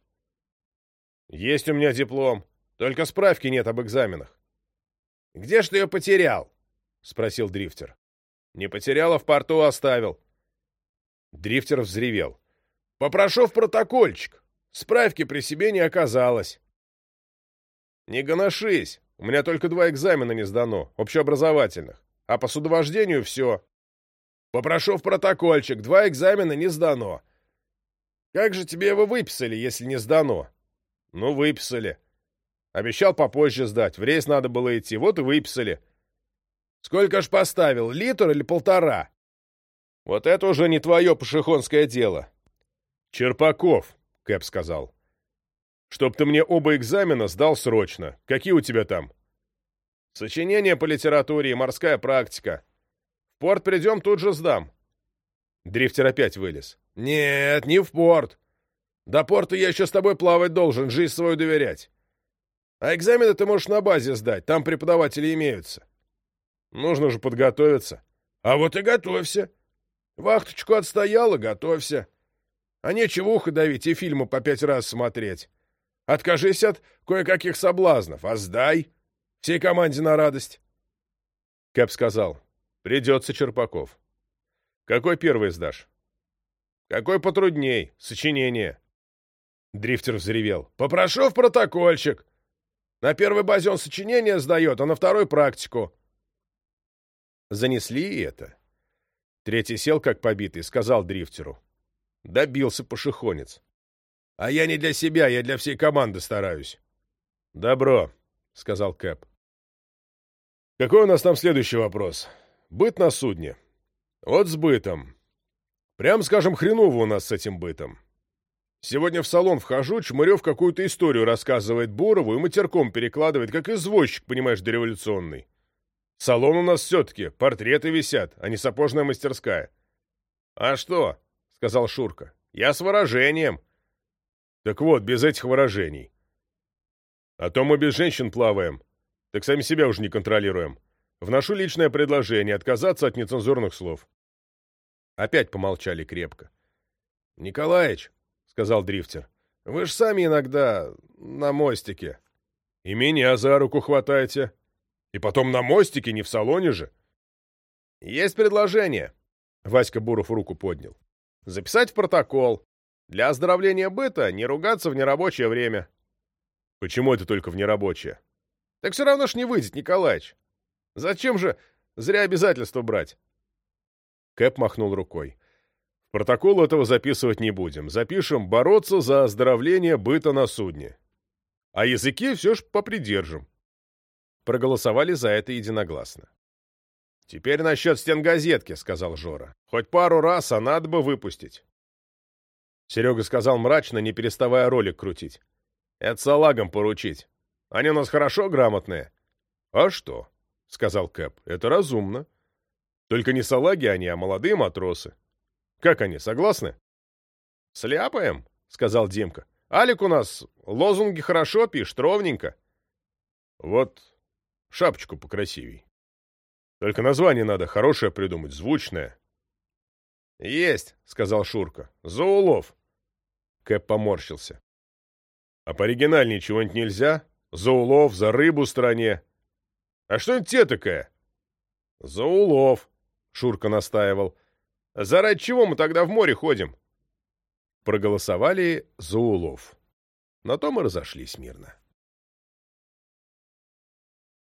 «Есть у меня диплом, только справки нет об экзаменах». «Где ж ты ее потерял?» — спросил дрифтер. «Не потерял, а в порту оставил». Дрифтер взревел. «Попрошу в протокольчик. Справки при себе не оказалось». «Не гоношись. У меня только два экзамена не сдано, общеобразовательных. А по судовождению все. Попрошу в протокольчик, два экзамена не сдано. Как же тебе его выписали, если не сдано? Ну, выписали. Обещал попозже сдать, в рейс надо было идти, вот и выписали. Сколько ж поставил, литр или полтора? Вот это уже не твое пошехонское дело. Черпаков, Кэп сказал. Чтоб ты мне оба экзамена сдал срочно. Какие у тебя там? Сочинение по литературе и морская практика. В порт придем, тут же сдам. Дрифтер опять вылез. Нет, не в порт. До порта я еще с тобой плавать должен, жизнь свою доверять. А экзамены ты можешь на базе сдать, там преподаватели имеются. Нужно же подготовиться. А вот и готовься. Вахточку отстоял и готовься. А нечего ухо давить и фильмы по пять раз смотреть. Откажись от кое-каких соблазнов, а сдай. Всей команде на радость. Кэп сказал. Придется, Черпаков. Какой первый сдашь? Какой потрудней? Сочинение. Дрифтер взревел. Попрошу в протокольчик. На первой базе он сочинение сдает, а на второй практику. Занесли и это. Третий сел как побитый, сказал дрифтеру. Добился пошехонец. А я не для себя, я для всей команды стараюсь. Добро, сказал Кэп. Какой у нас там следующий вопрос? Быт на судне. Вот с бытом. Прям скажем, хреново у нас с этим бытом. Сегодня в салон вхожу, Чмырев какую-то историю рассказывает Борову и матерком перекладывает, как извозчик, понимаешь, дореволюционный. Салон у нас все-таки, портреты висят, а не сапожная мастерская. — А что? — сказал Шурка. — Я с выражением. Так вот, без этих выражений. А то мы без женщин плаваем, так сами себя уже не контролируем. Вношу личное предложение отказаться от нецензурных слов. Опять помолчали крепко. — Николаич, — сказал дрифтер, — вы ж сами иногда на мостике. — И меня за руку хватаете. И потом на мостике, не в салоне же. — Есть предложение. Васька Буров руку поднял. — Записать в протокол. Для оздоровления быта не ругаться в нерабочее время. Почему это только в нерабочее? Так все равно ж не выйдет, Николаич. Зачем же зря обязательства брать? Кэп махнул рукой. В протокол этого записывать не будем. Запишем «бороться за оздоровление быта на судне». А языки все ж попридержим. Проголосовали за это единогласно. «Теперь насчет стенгазетки», — сказал Жора. «Хоть пару раз, а надо бы выпустить. Серега сказал мрачно, не переставая ролик крутить. Это салагам поручить. Они у нас хорошо грамотные. А что? Сказал Кэп. Это разумно. Только не салаги они, а молодые матросы. Как они, согласны? Сляпаем, сказал Димка. Алик у нас лозунги хорошо пишет, ровненько. Вот шапочку покрасивей. Только название надо хорошее придумать, звучное. Есть, сказал Шурка. За улов. Кэп поморщился. А пооригинальнее чего-нибудь нельзя? За улов, за рыбу стране. А что это те такая? За улов, Шурка настаивал. Заради чего мы тогда в море ходим? Проголосовали за улов. На то мы разошлись мирно.